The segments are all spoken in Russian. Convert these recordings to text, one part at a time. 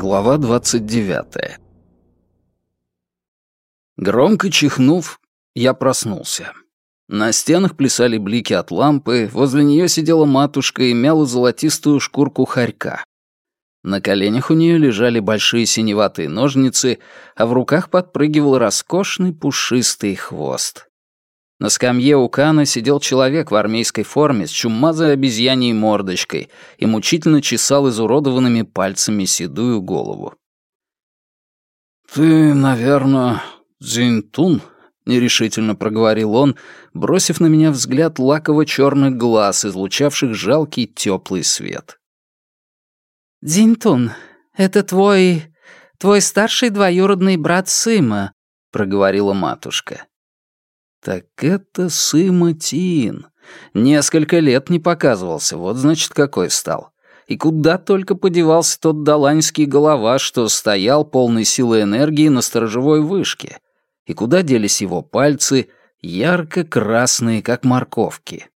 Глава 29. Громко чихнув, я проснулся. На стенах плясали блики от лампы, возле нее сидела матушка и мяла золотистую шкурку хорька. На коленях у нее лежали большие синеватые ножницы, а в руках подпрыгивал роскошный пушистый хвост. На скамье у Кана сидел человек в армейской форме с чумазой обезьяньей мордочкой и мучительно чесал изуродованными пальцами седую голову. «Ты, наверное, Зинтун?» — нерешительно проговорил он, бросив на меня взгляд лаково-черных глаз, излучавших жалкий теплый свет. «Дзиньтун, это твой... твой старший двоюродный брат Сыма», — проговорила матушка. «Так это Сыма Тин. Несколько лет не показывался, вот значит какой стал. И куда только подевался тот даланьский голова, что стоял полной силы энергии на сторожевой вышке. И куда делись его пальцы, ярко-красные, как морковки.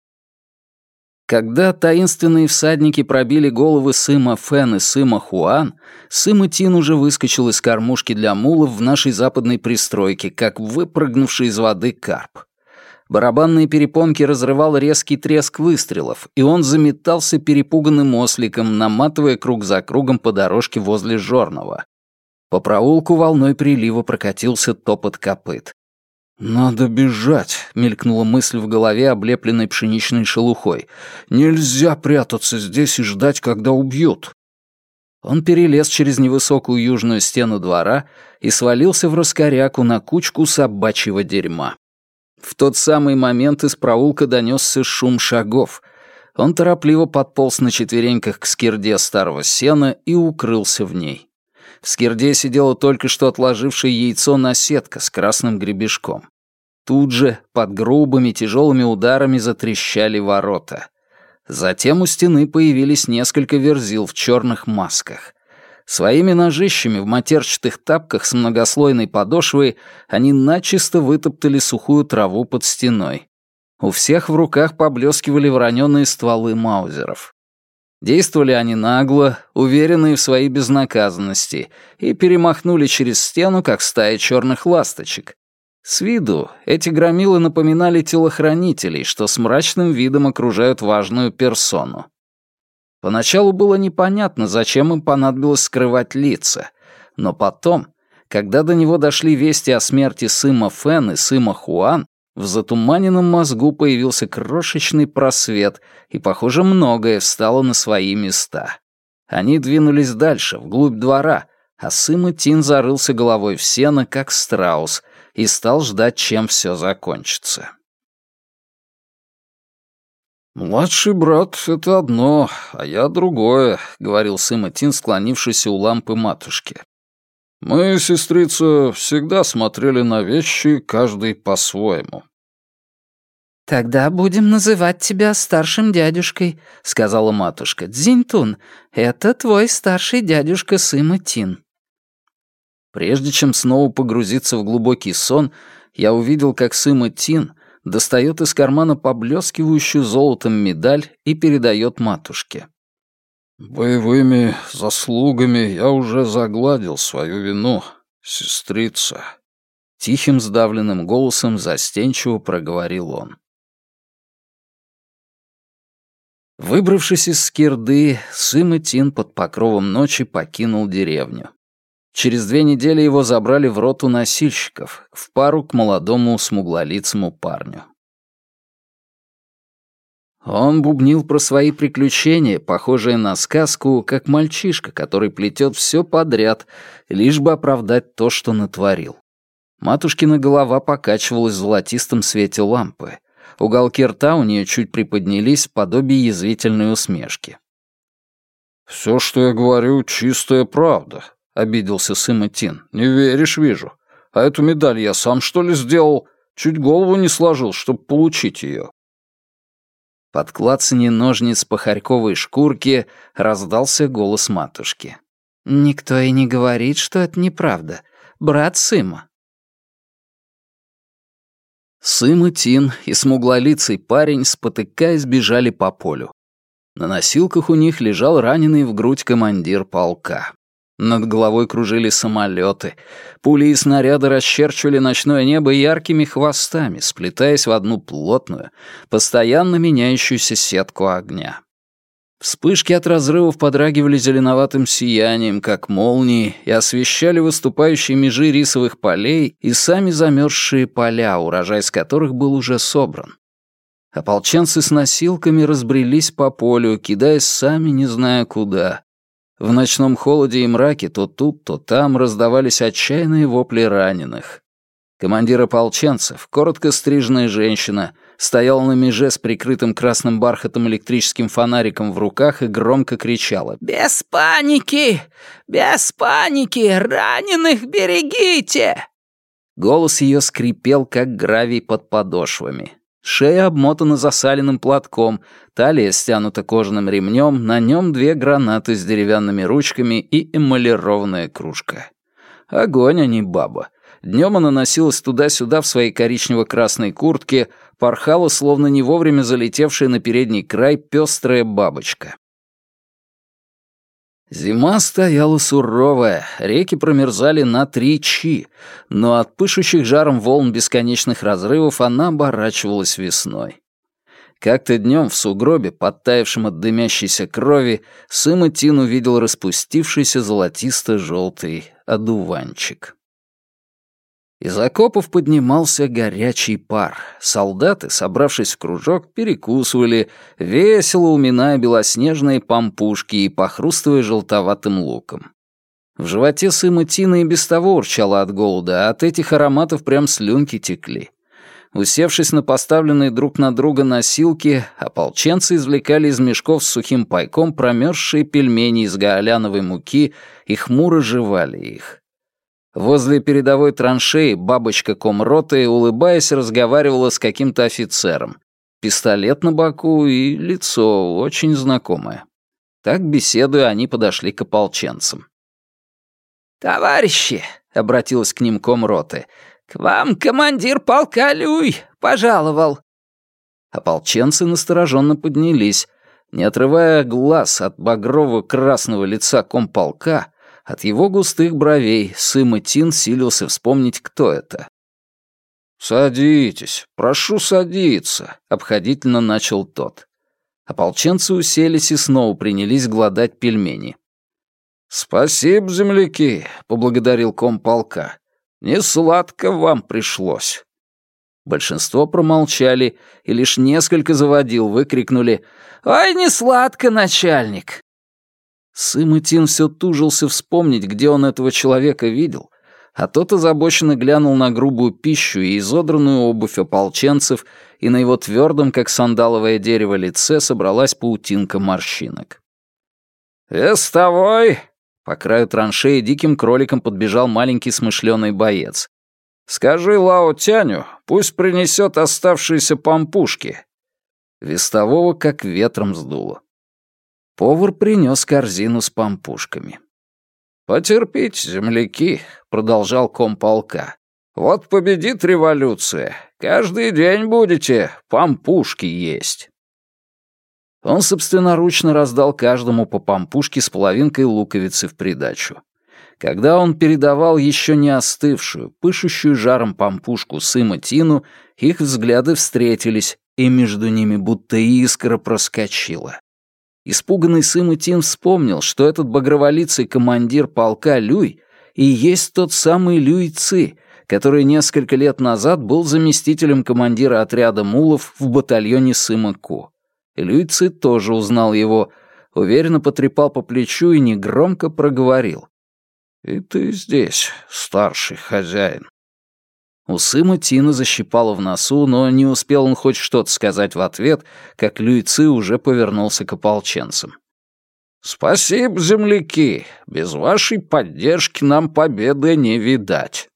Когда таинственные всадники пробили головы Сыма Фен и Сыма Хуан, Сыма Тин уже выскочил из кормушки для мулов в нашей западной пристройке, как выпрыгнувший из воды карп. Барабанные перепонки разрывал резкий треск выстрелов, и он заметался перепуганным осликом, наматывая круг за кругом по дорожке возле Жорного. По проулку волной прилива прокатился топот копыт. «Надо бежать», — мелькнула мысль в голове, облепленной пшеничной шелухой. «Нельзя прятаться здесь и ждать, когда убьют». Он перелез через невысокую южную стену двора и свалился в раскоряку на кучку собачьего дерьма. В тот самый момент из проулка донесся шум шагов. Он торопливо подполз на четвереньках к скирде старого сена и укрылся в ней. В скирде сидела только что отложившее яйцо наседка с красным гребешком. Тут же, под грубыми тяжелыми ударами, затрещали ворота. Затем у стены появились несколько верзил в черных масках. Своими ножищами в матерчатых тапках с многослойной подошвой они начисто вытоптали сухую траву под стеной. У всех в руках поблескивали вороненые стволы маузеров. Действовали они нагло, уверенные в своей безнаказанности, и перемахнули через стену, как стая черных ласточек. С виду эти громилы напоминали телохранителей, что с мрачным видом окружают важную персону. Поначалу было непонятно, зачем им понадобилось скрывать лица, но потом, когда до него дошли вести о смерти Сыма Фэн и Сыма Хуан, в затуманенном мозгу появился крошечный просвет, и, похоже, многое встало на свои места. Они двинулись дальше, вглубь двора, а Сыма Тин зарылся головой в сено, как страус, и стал ждать, чем все закончится. «Младший брат — это одно, а я другое», — говорил Сыма Тин, склонившийся у лампы матушки. Мы, сестрица, всегда смотрели на вещи, каждый по-своему. «Тогда будем называть тебя старшим дядюшкой», — сказала матушка. «Дзиньтун, это твой старший дядюшка Сыма Тин». Прежде чем снова погрузиться в глубокий сон, я увидел, как Сыма Тин достает из кармана поблескивающую золотом медаль и передает матушке. «Боевыми заслугами я уже загладил свою вину, сестрица», — тихим сдавленным голосом застенчиво проговорил он. Выбравшись из скирды, Сым Тин под покровом ночи покинул деревню. Через две недели его забрали в роту носильщиков, в пару к молодому смуглолицому парню. Он бубнил про свои приключения, похожие на сказку, как мальчишка, который плетет все подряд, лишь бы оправдать то, что натворил. Матушкина голова покачивалась в золотистом свете лампы. Уголки рта у нее чуть приподнялись в подобии язвительной усмешки. «Все, что я говорю, чистая правда», — обиделся Сыма Тин. «Не веришь, вижу. А эту медаль я сам, что ли, сделал? Чуть голову не сложил, чтобы получить ее. Под клацанье ножниц по хорьковой шкурке раздался голос матушки. «Никто и не говорит, что это неправда. Брат Сыма». Сыма Тин и смуглолицый парень, спотыкаясь, бежали по полю. На носилках у них лежал раненый в грудь командир полка. Над головой кружили самолеты. Пули и снаряды расчерчивали ночное небо яркими хвостами, сплетаясь в одну плотную, постоянно меняющуюся сетку огня. Вспышки от разрывов подрагивали зеленоватым сиянием, как молнии, и освещали выступающие межи рисовых полей и сами замерзшие поля, урожай с которых был уже собран. Ополченцы с носилками разбрелись по полю, кидаясь сами не зная куда. В ночном холоде и мраке то тут, то там раздавались отчаянные вопли раненых. Командир ополченцев, коротко стриженная женщина, стояла на меже с прикрытым красным бархатом электрическим фонариком в руках и громко кричала «Без паники! Без паники! Раненых берегите!» Голос ее скрипел, как гравий под подошвами. Шея обмотана засаленным платком, талия стянута кожаным ремнем, на нем две гранаты с деревянными ручками и эмалированная кружка. Огонь, а не баба. Днем она носилась туда-сюда в своей коричнево-красной куртке, порхала, словно не вовремя залетевшая на передний край пестрая бабочка. Зима стояла суровая, реки промерзали на три чи, но от пышущих жаром волн бесконечных разрывов она оборачивалась весной. Как-то днем в сугробе, подтаявшем от дымящейся крови, Сыма Тин увидел распустившийся золотисто-желтый одуванчик. Из окопов поднимался горячий пар. Солдаты, собравшись в кружок, перекусывали, весело уминая белоснежные пампушки и похрустывая желтоватым луком. В животе Сыма Тина и без того урчало от голода, а от этих ароматов прям слюнки текли. Усевшись на поставленные друг на друга носилки, ополченцы извлекали из мешков с сухим пайком промерзшие пельмени из гаоляновой муки и хмуро жевали их. Возле передовой траншеи бабочка комроты, улыбаясь, разговаривала с каким-то офицером. Пистолет на боку и лицо очень знакомое. Так, беседуя, они подошли к ополченцам. «Товарищи!» — обратилась к ним комроты. «К вам командир полка Люй пожаловал!» Ополченцы настороженно поднялись. Не отрывая глаз от багрово-красного лица комполка, от его густых бровей Сыма Тин силился вспомнить, кто это. «Садитесь, прошу садиться», — обходительно начал тот. Ополченцы уселись и снова принялись гладать пельмени. «Спасибо, земляки», — поблагодарил комполка. «Не сладко вам пришлось». Большинство промолчали, и лишь несколько заводил выкрикнули «Ой, не сладко, начальник!» Сымытин все тужился вспомнить, где он этого человека видел, а тот озабоченно глянул на грубую пищу и изодранную обувь ополченцев, и на его твердом, как сандаловое дерево, лице собралась паутинка морщинок. «Вестовой!» По краю траншеи диким кроликом подбежал маленький смышленый боец. «Скажи Лао Тяню, пусть принесет оставшиеся пампушки». Вестового как ветром сдуло. Повар принес корзину с пампушками. «Потерпите, земляки», — продолжал комполка. «Вот победит революция. Каждый день будете пампушки есть». Он собственноручно раздал каждому по пампушке с половинкой луковицы в придачу. Когда он передавал еще не остывшую, пышущую жаром пампушку Сыма Тину, их взгляды встретились, и между ними будто искра проскочила. Испуганный Сым Тин вспомнил, что этот багроволицый командир полка Люй и есть тот самый Люй Ци, который несколько лет назад был заместителем командира отряда мулов в батальоне Сыма Ку. Люй Ци тоже узнал его, уверенно потрепал по плечу и негромко проговорил. «И ты здесь, старший хозяин». У Сыма Тина защипало в носу, но не успел он хоть что-то сказать в ответ, как Люйцы уже повернулся к ополченцам. «Спасибо, земляки. Без вашей поддержки нам победы не видать».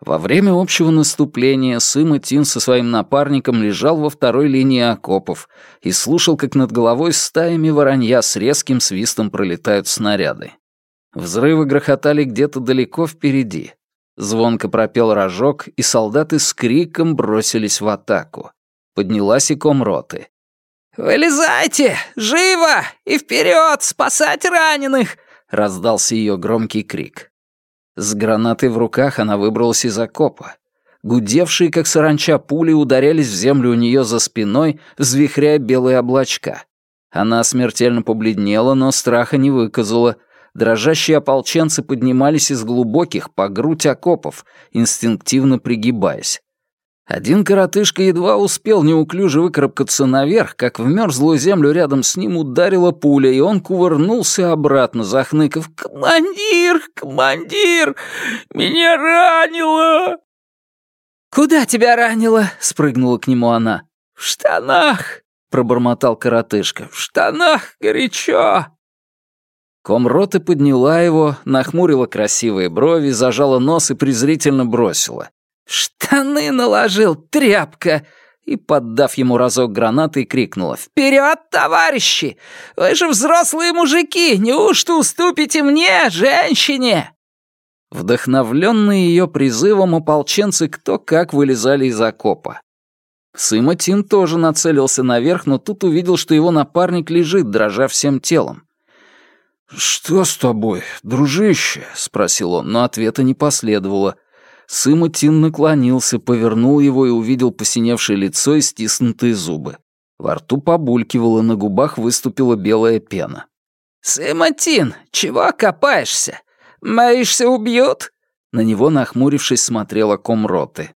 Во время общего наступления Сыма Тин со своим напарником лежал во второй линии окопов и слушал, как над головой стаями воронья с резким свистом пролетают снаряды. Взрывы грохотали где-то далеко впереди. Звонко пропел рожок, и солдаты с криком бросились в атаку. Поднялась и комроты. «Вылезайте! Живо! И вперед! Спасать раненых!» — раздался ее громкий крик. С гранатой в руках она выбралась из окопа. Гудевшие, как саранча, пули ударялись в землю у нее за спиной, взвихряя белые облачка. Она смертельно побледнела, но страха не выказала. Дрожащие ополченцы поднимались из глубоких по грудь окопов, инстинктивно пригибаясь. Один коротышка едва успел неуклюже выкарабкаться наверх, как в мёрзлую землю рядом с ним ударила пуля, и он кувырнулся обратно, захныкав «Командир! Командир! Меня ранило!» «Куда тебя ранило?» — спрыгнула к нему она. «В штанах!» — пробормотал коротышка. «В штанах горячо!» Комроты подняла его, нахмурила красивые брови, зажала нос и презрительно бросила. «Штаны наложил, тряпка!» И, поддав ему разок гранаты, крикнула. «Вперед, товарищи! Вы же взрослые мужики! Неужто уступите мне, женщине?» Вдохновленные ее призывом, ополченцы кто как вылезали из окопа. Сыма тоже нацелился наверх, но тут увидел, что его напарник лежит, дрожа всем телом. «Что с тобой, дружище?» — спросил он, но ответа не последовало — Сымутин наклонился, повернул его и увидел посиневшее лицо и стиснутые зубы. Во рту побулькивало, на губах выступила белая пена. «Сыматин, чего копаешься? Боишься, убьют?» На него, нахмурившись, смотрела комроты.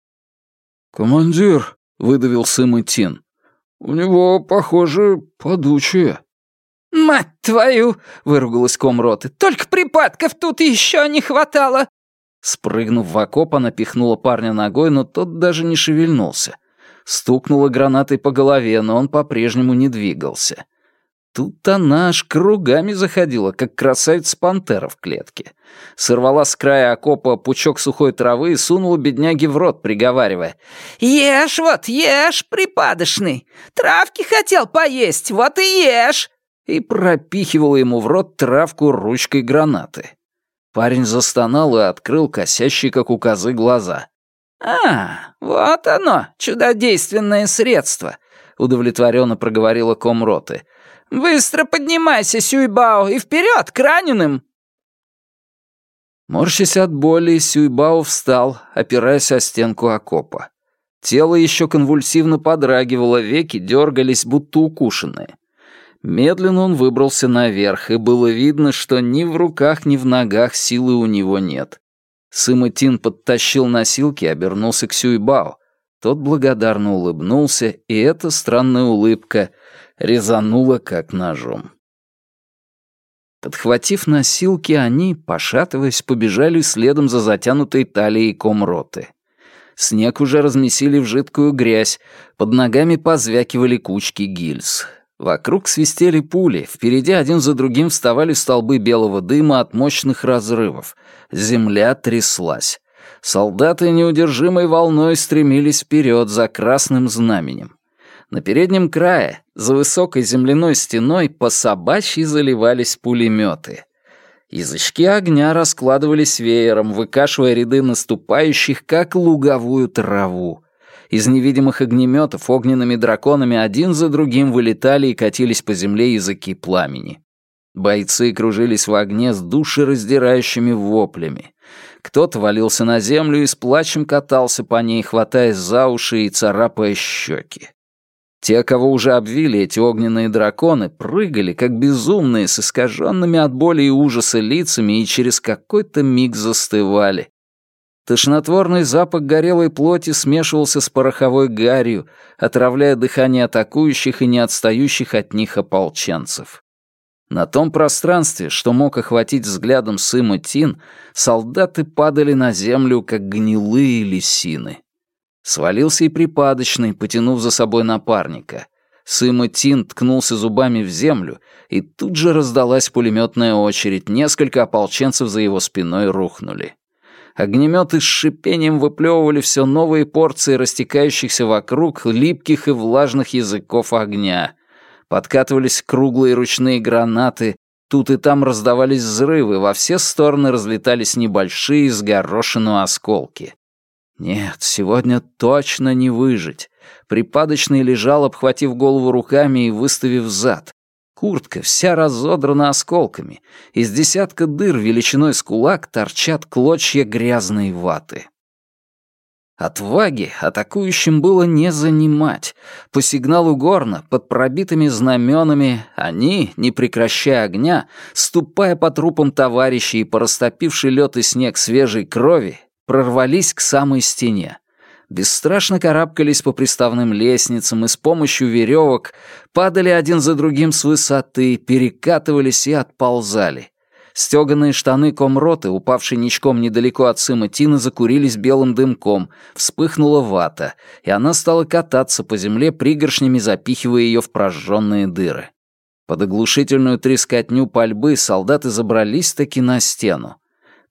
«Командир», — выдавил Сыматин, — «у него, похоже, подучие». «Мать твою!» — выругалась комроты. «Только припадков тут еще не хватало!» Спрыгнув в окоп, она пихнула парня ногой, но тот даже не шевельнулся. Стукнула гранатой по голове, но он по-прежнему не двигался. Тут она аж кругами заходила, как красавица-пантера в клетке. Сорвала с края окопа пучок сухой травы и сунула бедняге в рот, приговаривая. «Ешь вот, ешь, припадочный! Травки хотел поесть, вот и ешь!» И пропихивала ему в рот травку ручкой гранаты. Парень застонал и открыл косящие, как у козы, глаза. «А, вот оно, чудодейственное средство», — удовлетворенно проговорила комроты. «Быстро поднимайся, Сюйбао, и вперед к раненым!» Морщась от боли, Сюйбао встал, опираясь о стенку окопа. Тело еще конвульсивно подрагивало, веки дергались, будто укушенные. Медленно он выбрался наверх, и было видно, что ни в руках, ни в ногах силы у него нет. Сыматин подтащил носилки и обернулся к Сюйбао. Тот благодарно улыбнулся, и эта странная улыбка резанула как ножом. Подхватив носилки, они, пошатываясь, побежали следом за затянутой талией комроты. Снег уже размесили в жидкую грязь, под ногами позвякивали кучки гильз. Вокруг свистели пули, впереди один за другим вставали столбы белого дыма от мощных разрывов. Земля тряслась. Солдаты неудержимой волной стремились вперед за красным знаменем. На переднем крае, за высокой земляной стеной, по собачьи заливались пулеметы. Язычки огня раскладывались веером, выкашивая ряды наступающих, как луговую траву. Из невидимых огнеметов огненными драконами один за другим вылетали и катились по земле языки пламени. Бойцы кружились в огне с душераздирающими воплями. Кто-то валился на землю и с плачем катался по ней, хватаясь за уши и царапая щеки. Те, кого уже обвили эти огненные драконы, прыгали, как безумные, с искаженными от боли и ужаса лицами и через какой-то миг застывали, Тошнотворный запах горелой плоти смешивался с пороховой гарью, отравляя дыхание атакующих и не отстающих от них ополченцев. На том пространстве, что мог охватить взглядом Сыма Тин, солдаты падали на землю, как гнилые лисины. Свалился и припадочный, потянув за собой напарника. Сыма Тин ткнулся зубами в землю, и тут же раздалась пулеметная очередь, несколько ополченцев за его спиной рухнули. Огнеметы с шипением выплевывали все новые порции растекающихся вокруг липких и влажных языков огня. Подкатывались круглые ручные гранаты, тут и там раздавались взрывы, во все стороны разлетались небольшие с горошину осколки. Нет, сегодня точно не выжить. Припадочный лежал, обхватив голову руками и выставив зад. Куртка вся разодрана осколками. Из десятка дыр величиной с кулак торчат клочья грязной ваты. Отваги атакующим было не занимать. По сигналу горна, под пробитыми знаменами, они, не прекращая огня, ступая по трупам товарищей и по растопивший лед и снег свежей крови, прорвались к самой стене. Бесстрашно карабкались по приставным лестницам и с помощью веревок падали один за другим с высоты, перекатывались и отползали. Стёганые штаны комроты, упавшие ничком недалеко от Сыма Тины, закурились белым дымком, вспыхнула вата, и она стала кататься по земле, пригоршнями запихивая ее в прожженные дыры. Под оглушительную трескотню пальбы солдаты забрались-таки на стену.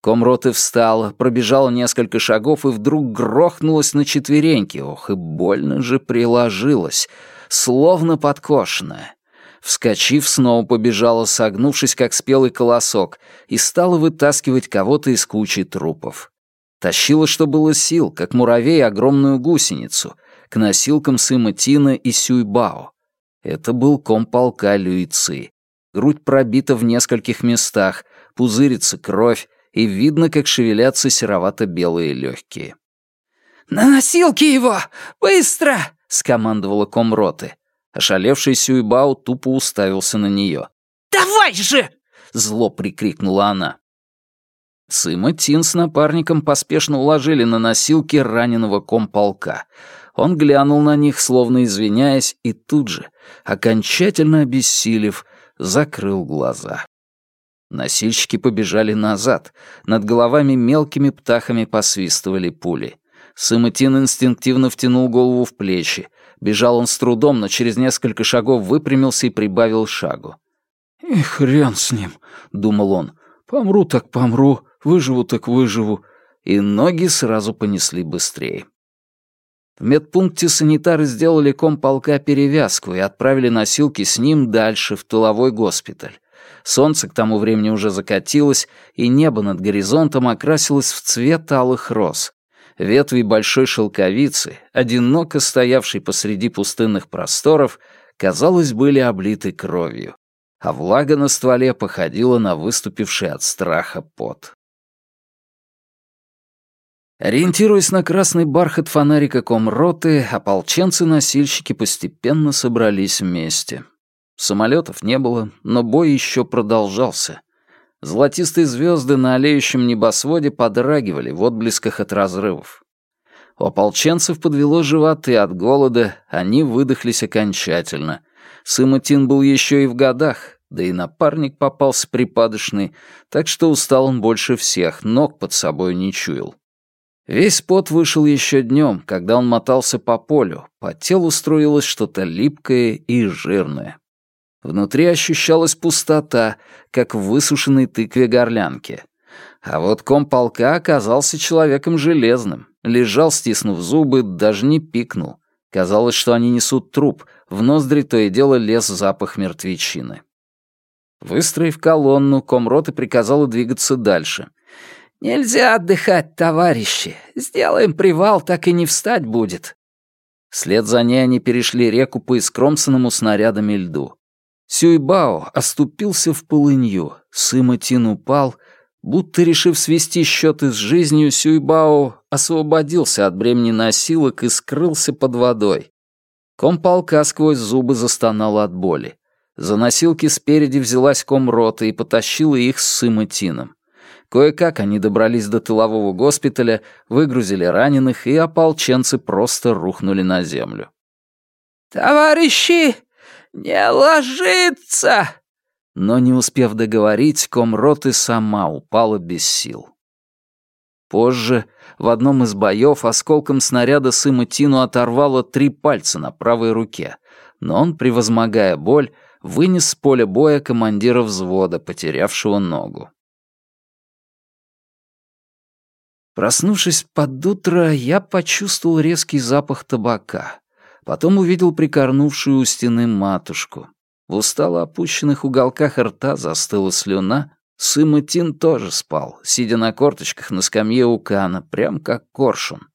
Комроты встала, пробежала несколько шагов и вдруг грохнулась на четвереньки. Ох, и больно же приложилась, словно подкошенная. Вскочив, снова побежала, согнувшись, как спелый колосок, и стала вытаскивать кого-то из кучи трупов. Тащила, что было сил, как муравей, огромную гусеницу, к носилкам Сыма Тина и Сюйбао. Это был комполка Люицы. Грудь пробита в нескольких местах, пузырится кровь, и видно, как шевелятся серовато-белые легкие. «На носилки его! Быстро!» — скомандовала комроты. Ошалевший Сюйбао тупо уставился на нее. «Давай же!» — зло прикрикнула она. Сыма Тин с напарником поспешно уложили на носилки раненого комполка. Он глянул на них, словно извиняясь, и тут же, окончательно обессилев, закрыл глаза. Носильщики побежали назад. Над головами мелкими птахами посвистывали пули. Сыматин инстинктивно втянул голову в плечи. Бежал он с трудом, но через несколько шагов выпрямился и прибавил шагу. «И хрен с ним», — думал он. «Помру так помру, выживу так выживу». И ноги сразу понесли быстрее. В медпункте санитары сделали комполка перевязку и отправили носилки с ним дальше, в тыловой госпиталь. Солнце к тому времени уже закатилось, и небо над горизонтом окрасилось в цвет алых роз. Ветви большой шелковицы, одиноко стоявшей посреди пустынных просторов, казалось, были облиты кровью, а влага на стволе походила на выступивший от страха пот. Ориентируясь на красный бархат фонарика комроты, ополченцы-носильщики постепенно собрались вместе. Самолетов не было, но бой еще продолжался. Золотистые звезды на олеющем небосводе подрагивали в отблесках от разрывов. У ополченцев подвело животы от голода, они выдохлись окончательно. Сыматин был еще и в годах, да и напарник попался припадочный, так что устал он больше всех, ног под собой не чуял. Весь пот вышел еще днем, когда он мотался по полю, по телу струилось что-то липкое и жирное. Внутри ощущалась пустота, как в высушенной тыкве горлянки. А вот комполка оказался человеком железным. Лежал, стиснув зубы, даже не пикнул. Казалось, что они несут труп, в ноздри то и дело лез запах мертвечины. Выстроив колонну, комроты приказала двигаться дальше. «Нельзя отдыхать, товарищи. Сделаем привал, так и не встать будет». Вслед за ней они перешли реку по искромсанному снарядами льду. Сюйбао оступился в полынью, Сыматин упал, будто решив свести счеты с жизнью, Сюйбао освободился от бремени носилок и скрылся под водой. Комполка сквозь зубы застонал от боли. За носилки спереди взялась комрота и потащила их с Сыматином. Кое-как они добрались до тылового госпиталя, выгрузили раненых, и ополченцы просто рухнули на землю. «Товарищи, «Не ложится!» Но не успев договорить, комроты сама упала без сил. Позже, в одном из боев, осколком снаряда Сыма Тину оторвало три пальца на правой руке, но он, превозмогая боль, вынес с поля боя командира взвода, потерявшего ногу. Проснувшись под утро, я почувствовал резкий запах табака. Потом увидел прикорнувшую у стены матушку. В устало опущенных уголках рта застыла слюна. Сыма Тин тоже спал, сидя на корточках на скамье у Кана, прям как коршун.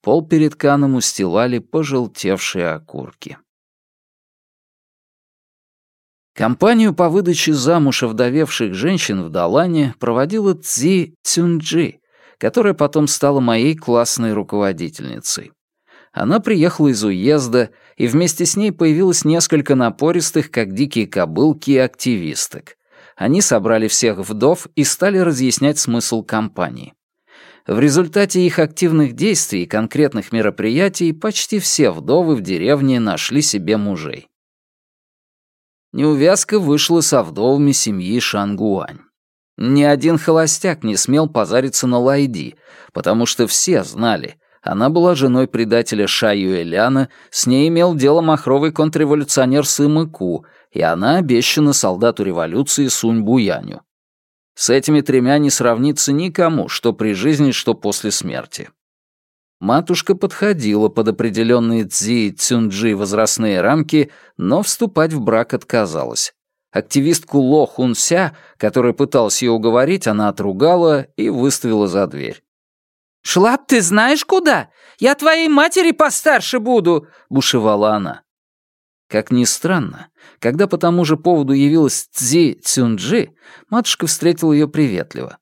Пол перед каном устилали пожелтевшие окурки. Компанию по выдаче замуж овдовевших женщин в Далане проводила Цзи Цюнджи, которая потом стала моей классной руководительницей. Она приехала из уезда, и вместе с ней появилось несколько напористых, как дикие кобылки, активисток. Они собрали всех вдов и стали разъяснять смысл кампании. В результате их активных действий и конкретных мероприятий почти все вдовы в деревне нашли себе мужей. Неувязка вышла со вдовами семьи Шангуань. Ни один холостяк не смел позариться на Лайди, потому что все знали, она была женой предателя Ша Юэляна, с ней имел дело махровый контрреволюционер Сымы Ку, и она обещана солдату революции Сунь Буяню. С этими тремя не сравнится никому, что при жизни, что после смерти. Матушка подходила под определенные Цзи и Цюнджи возрастные рамки, но вступать в брак отказалась. Активистку Ло Хунся, которая пыталась ее уговорить, она отругала и выставила за дверь. «Шла б ты знаешь куда? Я твоей матери постарше буду!» — бушевала она. Как ни странно, когда по тому же поводу явилась Цзи Цюнджи, матушка встретила ее приветливо.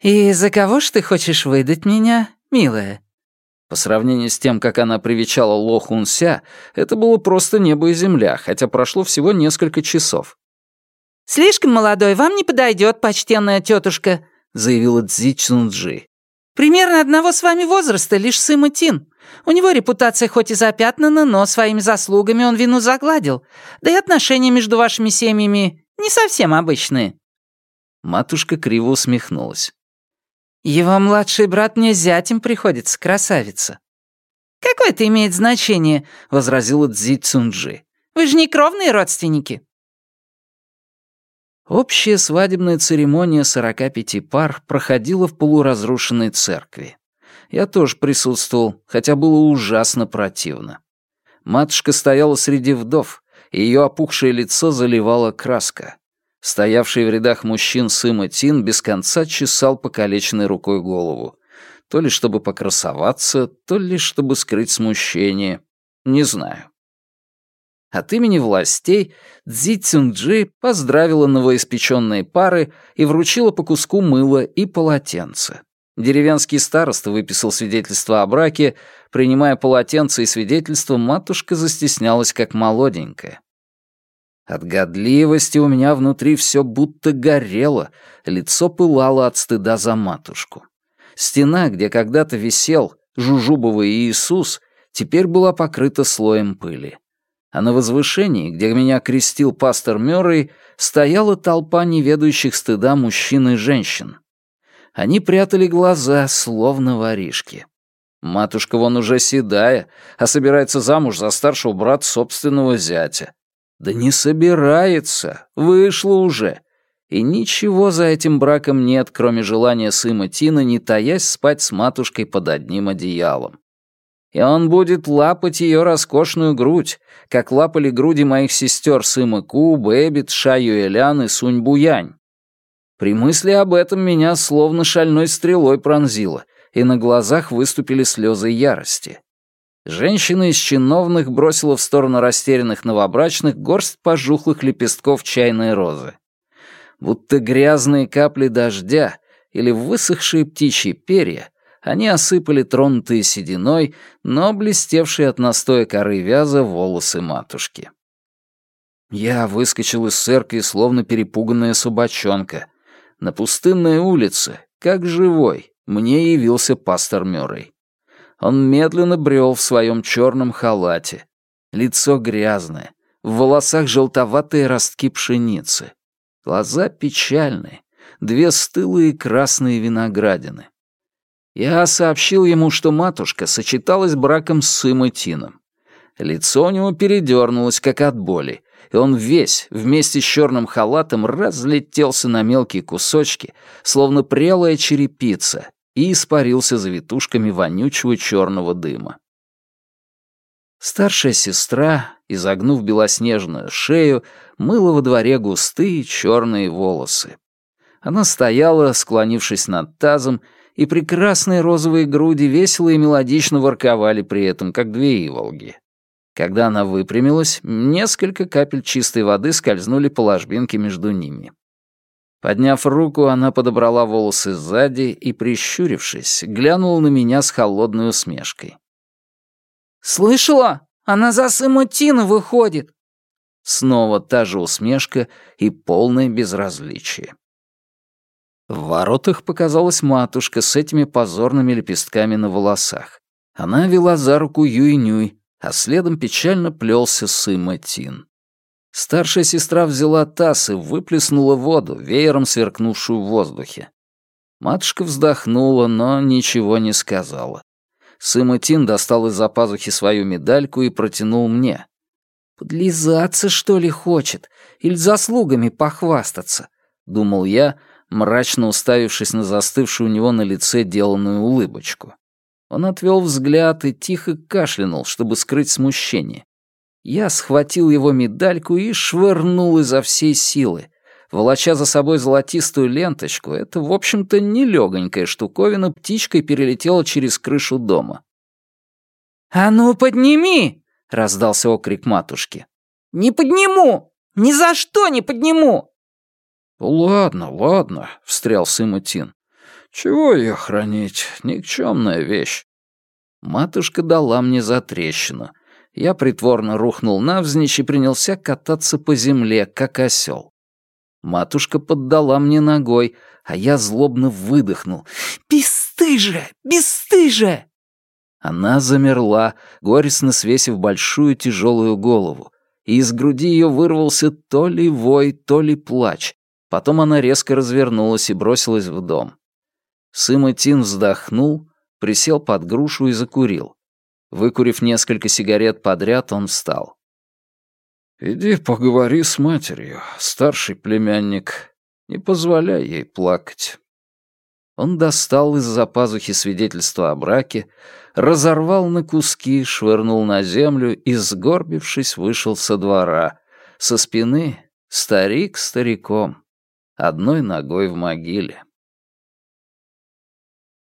«И за кого ж ты хочешь выдать меня, милая?» По сравнению с тем, как она привечала Ло Хунся, это было просто небо и земля, хотя прошло всего несколько часов. «Слишком молодой вам не подойдет, почтенная тетушка», — заявила Цзи Цунджи. «Примерно одного с вами возраста, лишь Сыма Тин. У него репутация хоть и запятнана, но своими заслугами он вину загладил. Да и отношения между вашими семьями не совсем обычные». Матушка криво усмехнулась. Его младший брат мне зятем приходится, красавица». «Какое это имеет значение?» — возразила Цзи Цунджи. «Вы же не кровные родственники». Общая свадебная церемония 45 пар проходила в полуразрушенной церкви. Я тоже присутствовал, хотя было ужасно противно. Матушка стояла среди вдов, и ее опухшее лицо заливала краска. Стоявший в рядах мужчин Сыма Тин без конца чесал покалеченной рукой голову. То ли чтобы покрасоваться, то ли чтобы скрыть смущение. Не знаю. От имени властей Цзи Цюнджи поздравила новоиспеченные пары и вручила по куску мыла и полотенце. Деревенский староста выписал свидетельство о браке. Принимая полотенце и свидетельство, матушка застеснялась как молоденькая. От годливости у меня внутри все будто горело, лицо пылало от стыда за матушку. Стена, где когда-то висел жужубовый Иисус, теперь была покрыта слоем пыли. А на возвышении, где меня крестил пастор Мёррей, стояла толпа неведающих стыда мужчин и женщин. Они прятали глаза, словно воришки. Матушка вон уже седая, а собирается замуж за старшего брата собственного зятя. Да не собирается, вышло уже. И ничего за этим браком нет, кроме желания Сыма Тина, не таясь спать с матушкой под одним одеялом. И он будет лапать ее роскошную грудь, как лапали груди моих сестер Сыма Ку, Бэббит, Ша Юэлян и Сунь Буянь. При мысли об этом меня словно шальной стрелой пронзило, и на глазах выступили слезы ярости. Женщина из чиновных бросила в сторону растерянных новобрачных горсть пожухлых лепестков чайной розы. Будто грязные капли дождя или высохшие птичьи перья, они осыпали тронутые сединой, но блестевшие от настоя коры вяза волосы матушки. Я выскочил из церкви, словно перепуганная собачонка. На пустынной улице, как живой, мне явился пастор Мюррей. Он медленно брел в своем черном халате. Лицо грязное, в волосах желтоватые ростки пшеницы. Глаза печальные, две стылые красные виноградины. Я сообщил ему, что матушка сочеталась браком с Сымой Лицо у него передернулось, как от боли, и он весь, вместе с черным халатом, разлетелся на мелкие кусочки, словно прелая черепица, и испарился за ветушками вонючего черного дыма. Старшая сестра, изогнув белоснежную шею, мыла во дворе густые черные волосы. Она стояла, склонившись над тазом, и прекрасные розовые груди весело и мелодично ворковали при этом, как две иволги. Когда она выпрямилась, несколько капель чистой воды скользнули по ложбинке между ними. Подняв руку, она подобрала волосы сзади и, прищурившись, глянула на меня с холодной усмешкой. «Слышала? Она за Сыма Тина выходит!» Снова та же усмешка и полное безразличие. В воротах показалась матушка с этими позорными лепестками на волосах. Она вела за руку Юй-Нюй, а следом печально плелся Сыма Тин. Старшая сестра взяла таз и выплеснула воду, веером сверкнувшую в воздухе. Матушка вздохнула, но ничего не сказала. Сыма Тин достал из-за пазухи свою медальку и протянул мне. «Подлизаться, что ли, хочет? Или заслугами похвастаться?» — думал я, мрачно уставившись на застывшую у него на лице деланную улыбочку. Он отвел взгляд и тихо кашлянул, чтобы скрыть смущение. Я схватил его медальку и швырнул изо всей силы. Волоча за собой золотистую ленточку, это, в общем-то, нелегонькая штуковина птичкой перелетела через крышу дома. «А ну, подними!» — раздался окрик матушки. «Не подниму! Ни за что не подниму!» «Ладно, ладно», — встрял Сымутин. «Чего ее хранить? Никчемная вещь». Матушка дала мне затрещину. Я притворно рухнул навзничь и принялся кататься по земле, как осел. Матушка поддала мне ногой, а я злобно выдохнул. «Бесстыже! Бесстыже!» Она замерла, горестно свесив большую тяжелую голову, и из груди ее вырвался то ли вой, то ли плач. Потом она резко развернулась и бросилась в дом. Сыма Тин вздохнул, присел под грушу и закурил. Выкурив несколько сигарет подряд, он встал. «Иди поговори с матерью, старший племянник. Не позволяй ей плакать». Он достал из-за пазухи свидетельство о браке, разорвал на куски, швырнул на землю и, сгорбившись, вышел со двора. Со спины старик стариком, одной ногой в могиле.